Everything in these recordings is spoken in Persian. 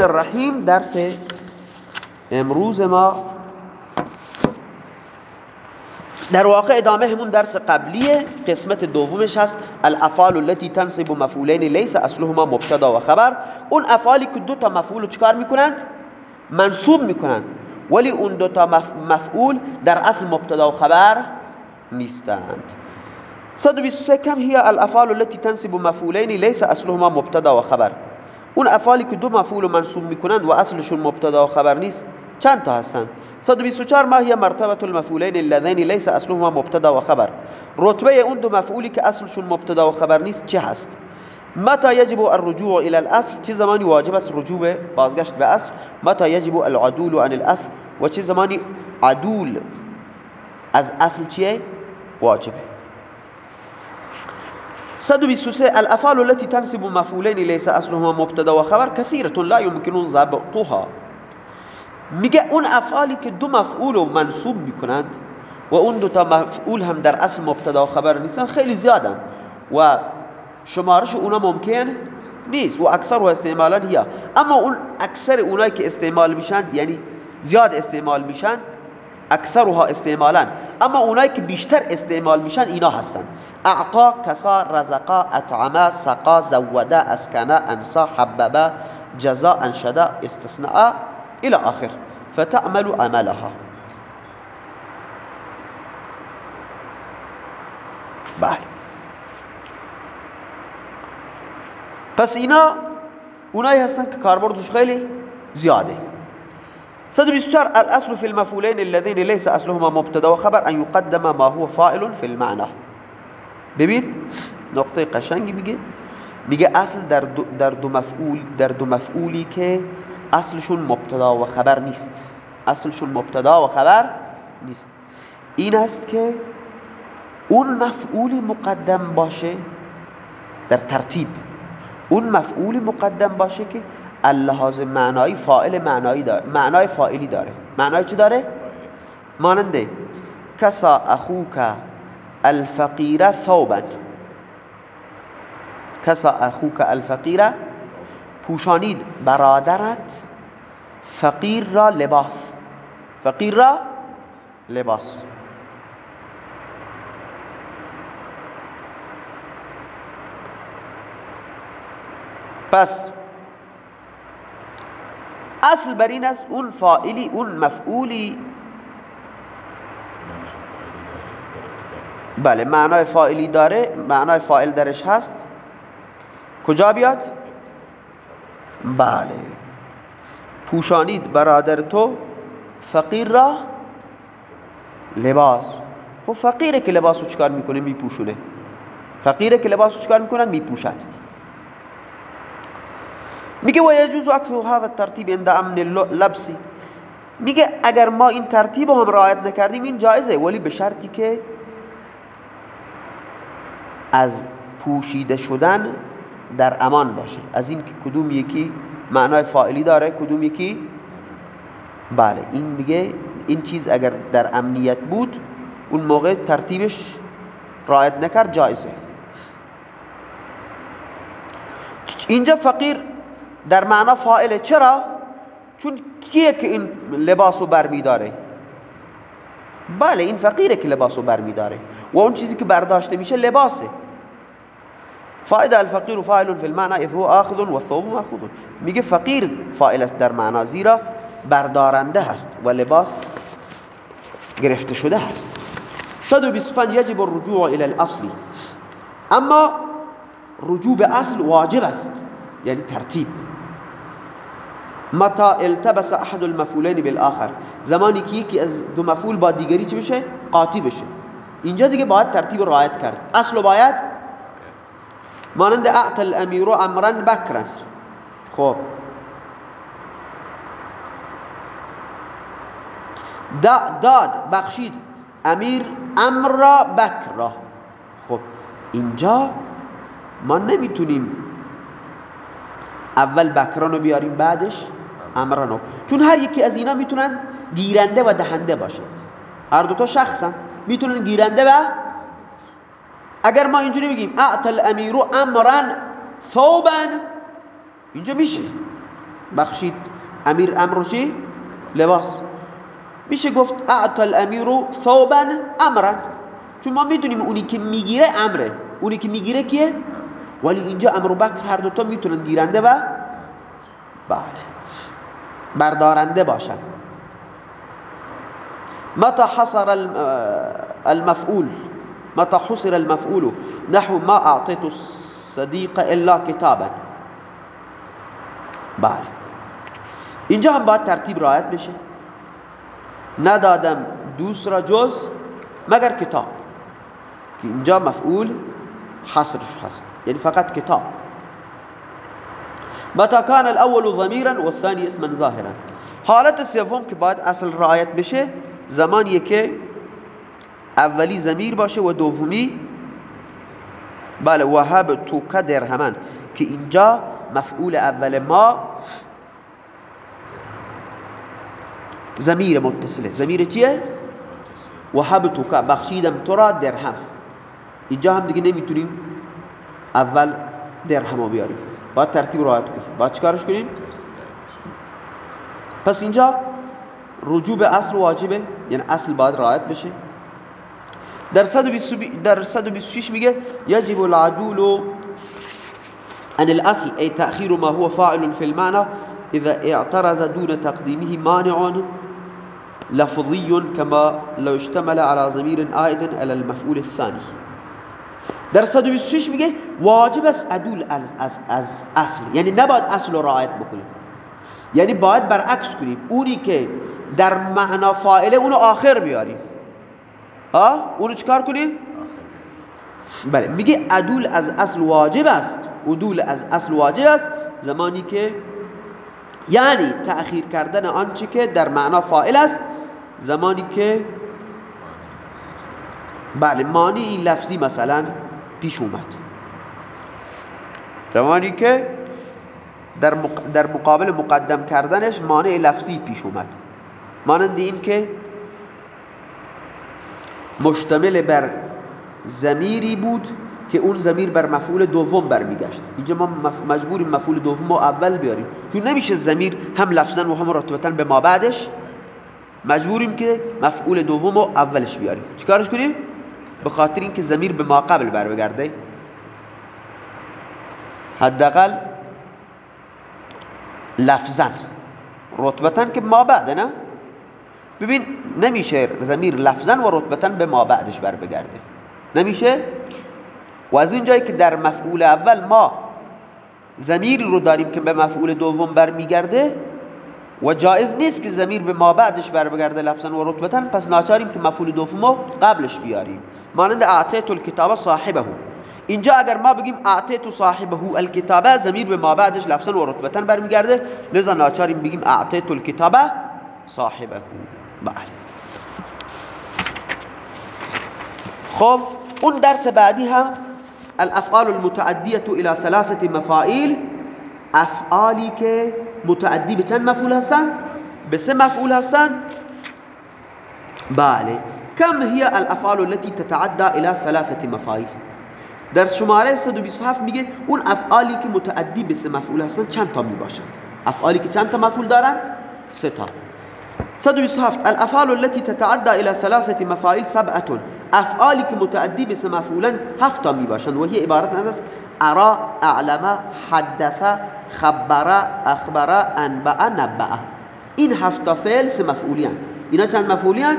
الرحمن الرحیم درس امروز ما در واقع ادامه همون درس قبلیه. قسمت دومش هست الافعال التي تنصب مفعولین لیس اصلهما مبتدا و خبر. اون افعالی که دو تا مفعول چکار می‌کنند؟ منصوب می‌کنند. ولی اون دو تا مفعول در اصل مبتدا و خبر نیستند. 123 کم هي الافعال التي تنصب مفعولین لیس اصلهما مبتدا و خبر. اون افعالی که دو مفعول منصوب می‌کنند و اصلشون مبتدا و خبر نیست چند تا هستند؟ 124 ما هي مرتبه المفعولين اللذين ليس اصلهما مبتدا و خبر. رتبه اون دو مفعولی که اصلشون مبتدا و خبر نیست چه هست؟ متى يجب الرجوع الى الاصل؟ چه زمانی واجب است رجوع به بازگشت به اصل؟ متى يجب العدول عن الاصل؟ و چه زمانی عدول از اصل چیه؟ واجبه. 123 الافعال التي تنسب مفعولين ليس اصلهما مبتدا و خبر كثيره لا يمكن ضبطها. میگه اون افعالی که دو مفعول رو منصوب می‌کنند و اون دو تا مفعول هم در اصل مبتدا و خبر نیستن خیلی زیادن و شمارش اونا ممکن نیست و اکثر و استعمالا یا اما اون اکثر اونایی که استعمال میشن یعنی زیاد استعمال میشن اکثرها استعمالا. اما اونایی که بیشتر استعمال میشن اینا هستن. اعطا کسا رزقا أطعما سقا زودا اسکنا أنسا حببا جزا أنشدا استثناء إلى آخر. فتعمل عملها بله پس اینا اونایی هستن که کاربردش خیلی زیاده. 124 الأصل في المفعولين الذين ليس أصلهما مبتدا وخبر أن يقدم ما هو فاعل في المعنى. ببین نقطه قشنگی میگه. میگه اصل در دو, در دو مفعول در دو مفعولی که اصلشون مبتدا و خبر نیست. اصلشون مبتدا و خبر نیست. این است که اون مفعول مقدم باشه در ترتیب. اون مفعول مقدم باشه که اللحاظ معنایی فائل معنایی داره معنای فائلی داره. معنای چی داره؟ ماننده کسا اخوک الفقیر ثوبا. کسا اخوک الفقیر پوشانید برادرت فقیر را لباس. فقیر را لباس. پس اصل بر این است اون فائلی اون مفعولی. بله معنای فائلی داره معنای فائل درش هست. کجا بیاد؟ بله. پوشانید برادر تو فقیر را لباس. خب فقیره که لباس رو چکار می‌کنه؟ میپوشونه. فقیره که لباس رو چکار می‌کنن میپوشد. میگه و یجوز اکثر هذا الترتیب عند امن لبسی میگه اگر ما این ترتیب هم رعایت نکردیم این جایزه ولی به شرطی که از پوشیده شدن در امان باشه. از این کدوم یکی معنای فاعلی داره کدوم یکی؟ بله این میگه این چیز اگر در امنیت بود اون موقع ترتیبش رعایت نکرد جایزه. اینجا فقیر در معنا فائله چرا؟ چون کیه که این لباسو برمیداره؟ بله این فقیره که لباسو برمیداره. و اون چیزی که برداشته میشه لباسه. فائده الفقیر فاعل فی المعنى اذ هو آخذ والثوب مأخوذ. میگه فقیر فاعل است در معنا زیرا بردارنده هست و لباس گرفته شده هست. 125 یجب الرجوع إلى الاصل. اما رجوع به اصل واجب است یعنی ترتیب. متا التبس احد المفعولين بالآخر؟ زمانی که یکی از دو مفعول با دیگری چه بشه؟ قاطی بشه. اینجا دیگه باید ترتیب رعایت کرد. اصل باید مانند اعطى الامیر امرا بکرا. خب. داد بخشید. امیر امر را بکر را خب. اینجا ما نمی‌تونیم اول بکرانو بیاریم بعدش امرانو چون هر یکی از اینا می‌تونن گیرنده و دهنده باشند. هر دوتا شخصن. می‌تونن گیرنده و اگر ما اینجوری بگیم اعطى الامیر امرا ثوبا اینجا میشه. بخشید امیر امر چی؟ لباس. میشه گفت اعطا الامیر ثوبا امرا چون ما می‌دونیم اونی که می‌گیره امره. اونی که می‌گیره کیه؟ ولی اینجا امر و بکر هر دوتا می‌تونن گیرنده و بله بردارنده باشن. متى حصر المفعول؟ متى حصر المفعول؟ نحو ما أعطيت الصديق إلا كتابا. بله اینجا هم باید ترتیب رعایت بشه. ندادم دوست را جز مگر کتاب. که اینجا مفعول حصرش هست. یعنی فقط کتاب. متى كان الأول ضميرا والثاني اسما ظاهرا. حالت سوم که باید اصل رعایت بشه زمانیه که اولی زمیر باشه و دومی بله وهب تو درهمن که اینجا مفعول اول ما زمیر متصله. زمیر چیه؟ وهب تو بخشیدم تو را درهم. اینجا هم دیگه نمی‌تونیم اول درهم بیاریم. باید ترتیب رعایت کنیم. باید چیکارش کنیم؟ پس اینجا رجوع به اصل واجبه. یعنی اصل باید رعایت بشه. در 126 میگه یجب العدول عن الأصل ای تأخیر ما هو فاعل في المعنى اذا اعترض دون تقديمه مانع لفظي كما لو اشتمل على ضمير عائد على المفعول الثاني در 126 میگه واجب است عدول از, از, از اصل. یعنی نباید اصل رعایت بکنیم. یعنی باید برعکس کنیم. اونی که در معنا فائله اونو آخر بیاریم ها؟ اونو چکار کنیم بله میگه عدول از اصل واجب است. عدول از اصل واجب است. زمانی که یعنی تأخیر کردن آنچه که در معنا فائل است. زمانی که بله مانی لفظی مثلا پیش اومد. زمانی که در, در مقابل مقدم کردنش مانع لفظی پیش اومد. مانند این که مشتمل بر زمیری بود که اون زمیر بر مفعول دوم برمیگشت. اینجا ما مجبوریم مفعول دوم رو اول بیاریم. چون نمیشه زمیر هم لفظا و هم رتبتا به ما بعدش. مجبوریم که مفعول دوم رو اولش بیاریم. چیکارش کنیم؟ به خاطر اینکه زمیر به ما قبل بر بگرده حداقل لفظا. رتبتا که ما بعد نه؟ ببین نمیشه زمیر لفظا و رتبتا به ما بعدش بر بگرده. نمیشه؟ و از این جایی که در مفعول اول ما زمیر رو داریم که به مفعول دوم برمیگرده و جایز نیست که زمیر به ما بعدش بر بگرده لفظا و رتبتا پس ناچاریم که مفعول دوم رو قبلش بیاریم. مانند اعطیت الکتاب صاحبه. اینجا اگر ما بگیم اعطیت صاحبه الکتابه زمیر به ما بعدش لفظا و رتبتا برمیگرده لذا ناچاریم بگیم اعطیت الکتابه صاحبه. بله. خب اون درس بعدی هم الافعال المتعدیه الى ثلاثه مفاعیل. افعالی که متعدی به چند مفعول هستند؟ به سه مفعول هستند. بله. كم هي الافعال التي تتعدى الى ثلاثه مفاعیل. در شماره 127 میگه اون افعالی که متعدی به سه مفعول هستن چند تا می‌باشند؟ افعالی که چند تا مفعول دارن؟ سه تا. 127 الأفعال التي تتعدى إلى ثلاثة مفاعيل سبعة. افعالی که متعدی مفعولا هفت تا میباشند و هي عبارت از ارا أعلم حدث خبر أخبر أنبأ نبأ. این هفت تا فعل سه مفعولیان اینا چند مفعولیان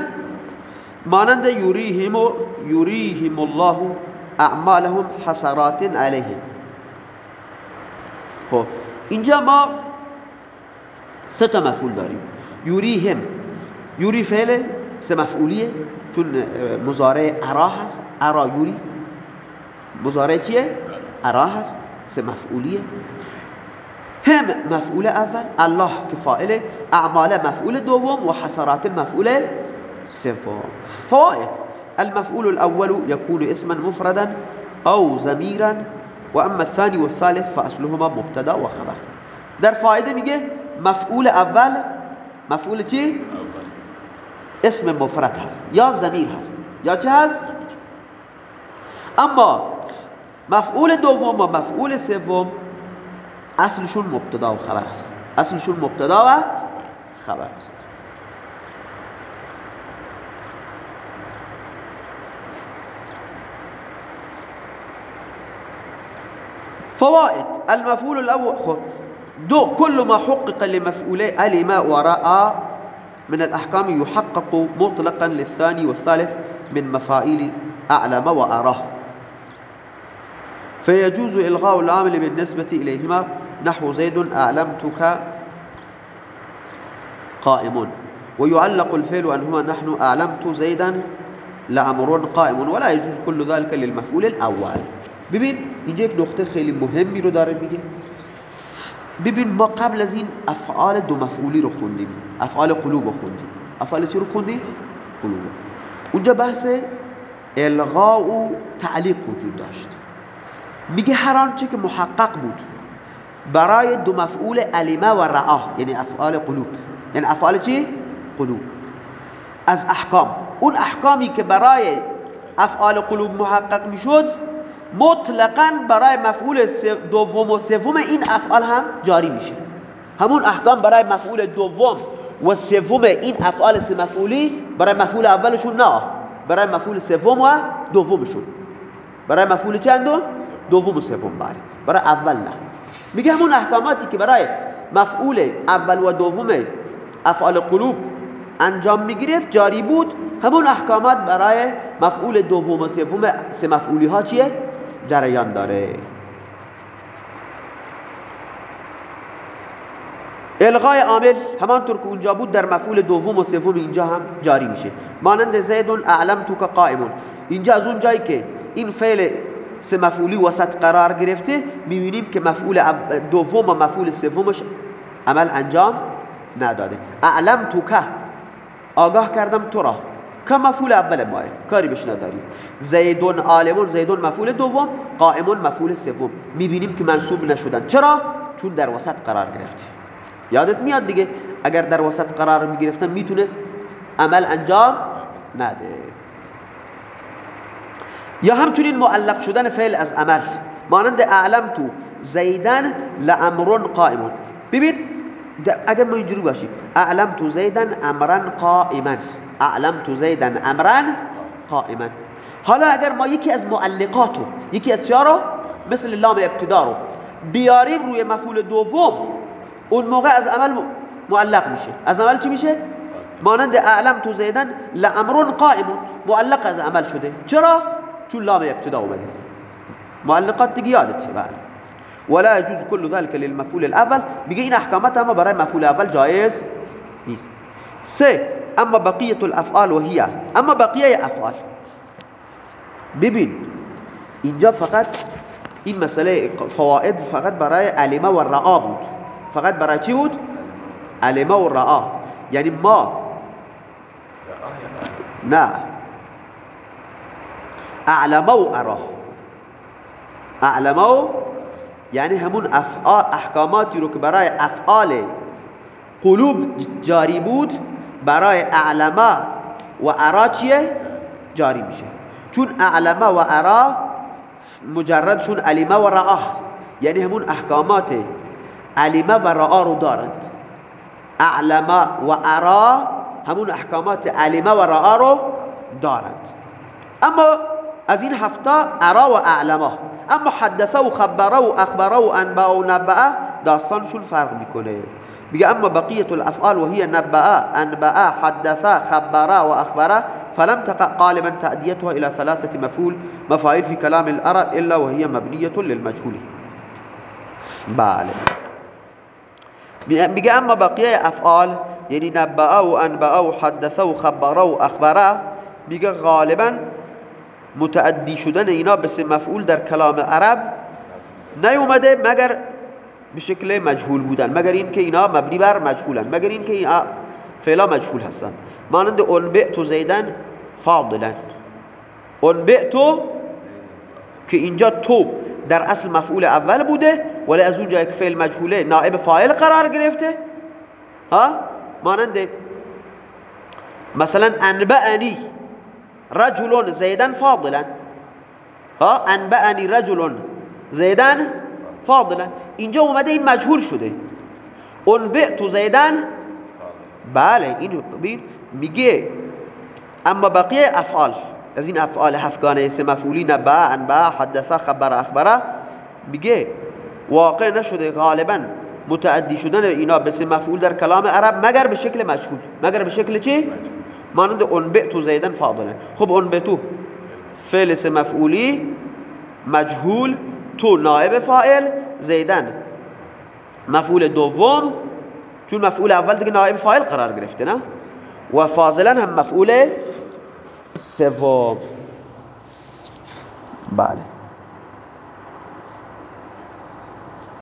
مانند یریهم یریهم الله أعمالهم حسرات علیهم خب اینجا ما سه تا مفعول یوریهم یوری فعل سه مفعولیه چون مزارع ارا هست. ارا یوری مزارع چیه؟ ارا هست. سه مفعولیه هم مفعول اول الله که اعمال مفعول دوم و حسرات مفعول سوم. فوائد. المفعول الأول يكون اسما مفردا أو ضميرا واما الثاني والثالث فاصلهما مبتدا وخبر در فائده میگه مفعول اول مفعول چی؟ اسم مفرد هست. یا ضمیر هست. یا چه هست؟ اما مفعول دوم و مفعول سوم اصلشون مبتدا و خبر است. اصلشون مبتدا و خبر است. فوائد. المفعول الاول خب. دو كل ما حقق لمفعولي علم وراء من الأحكام يحقق مطلقا للثاني والثالث من مفاعيل أعلم وأراه. فيجوز إلغاء العامل بالنسبة إليهما. نحو زيد أعلمتك؟ قائم. ويعلق الفعل أنهما. نحن أعلمت زيدا. لأمر قائم. ولا يجوز كل ذلك للمفعول الأول. ببين يجيك نقطة خیلی مهمی رو داره میگه ببین ما قبل از این افعال دو مفعولی رو خوندیم. افعال قلوب رو خوندیم. افعال چی رو خوندیم؟ قلوب. اونجا بحث الغاء و تعلیق وجود داشت. میگه هر آنچه که محقق بود برای دو مفعول علیمه و رعاه یعنی افعال قلوب. یعنی افعال چی؟ قلوب. از احکام. اون احکامی که برای افعال قلوب محقق می‌شد مطلقا برای مفعول دوم و سوم این افعال هم جاری میشه. همون احکام برای مفعول دوم و سوم این افعال سه مفعولی برای مفعول اولشون نه برای مفعول سوم و دومشون. برای مفعول چندم دوم و سوم برای برای اول نه. میگه همون احکاماتی که برای مفعول اول و دوم افعال قلوب انجام می‌گرفت جاری بود. همون احکامات برای مفعول دوم و سوم سه مفعولی ها چیه؟ جریان داره. الغای عامل همانطور که اونجا بود در مفعول دوم و سوم اینجا هم جاری میشه. مانند زیدون اعلم تو که قائمون. اینجا از اون جایی که این فعل سه مفعولی وسط قرار گرفته می‌بینیم که مفعول دوم و مفعول سومش عمل انجام نداده. اعلم تو که آگاه کردم تو را. که مفعول اول ماه. کاری بهش نداریم. زیدون عالمون زیدون مفعول دوم قائمون مفعول سوم. می‌بینیم که منصوب نشدن. چرا؟ چون در وسط قرار گرفته یادت میاد دیگه؟ اگر در وسط قرار می‌گرفتن می‌تونست عمل انجام نده. یا همچنین معلق شدن فعل از عمل. مانند اعلم تو زیدن لامرون قائمون. ببین اگر ما اینجوری باشیم. اعلم تو زیدن امرن قائما أعلمت زیدن امرا قائما. حالا اگر ما یکی از معلقاتو یکی از چهارو مثل لام ابتدا رو بیاریم روی مفعول دوم اون موقع از عمل معلق میشه. از عمل چی میشه؟ مانند أعلمت زیدن لامر قائم. معلق از عمل شده. چرا؟ چون لام ابتدا اومده. معلقات دیگه یادته بله. ولا يجوز كل ذلك للمفعول الأول. میگه این احکامات اما برای مفعول اول جایز نیست. سه أما بقیه الأفعال و هي اما بقیه افعال ببین اینجا فقط این مسئله فواید فقط برای علمه و بود. فقط برای چی بود؟ علمه و یعنی ما. نه اعلمه و ارا اعلمه و همون أفعال احکاماتی رو که أفعال قلوب جاری بود برای اعلمه و ارا چیه؟ جاری میشه. چون اعلمه و ارا مجردشون علیمه و رعا هست. یعنی همون احکامات علیمه و رعا رو دارند. اعلمه و ارا همون احکامات علیمه و رعا رو دارند. اما از این هفته ارا و اعلمه اما حدثه و خبره و اخبره و انبه و نبعه داستانشون فرق میکنه. بيجي أما بقية الأفعال وهي نبأ أنبأ حدثا خبرا وأخبرا فلم تقع غالبا تأديتها إلى ثلاثة مفول مفاعيل في كلام العرب إلا وهي مبنية للمجهول. بله میگه أما بقیه أفعال يعني یعنی نبعه و انبعه و حدثه و خبره و اخبره میگه غالبا متعدی شدن اینا بس سه مفعول در کلام عرب نیومده مگر به شکل مجهول بودن. مگر اینکه اینا مبنی بر مجهولن. مگر اینکه اینا فعلا مجهول هستن. مانند تو زیدن فاضلا تو که اینجا تو در اصل مفعول اول بوده ولی از اونجا یک فعل مجهوله نائب فاعل قرار گرفته. ها؟ مانند مثلا انبعنی رجل زیدن فاضلا ها؟ انبعنی رجل زیدن فاضلا اینجا اومده این مجهول شده. اون تو زیدن بله این میگه اما بقیه افعال از این افعال هفگانه سه مفعولی نبا انبا حدثه خبر اخبره میگه واقع نشده غالبا متعدی شدن اینا به سه مفعول در کلام عرب مگر به شکل مجهول. مگر به شکل چی؟ مانند تو زیدن فاضله. خب تو. فعل سه مفعولی مجهول تو نائب فاعل زیدن. مفعول دوم چون مفعول اول دیگه نائب فاعل قرار گرفته نه؟ و فاضلا هم مفعول سوم. بله.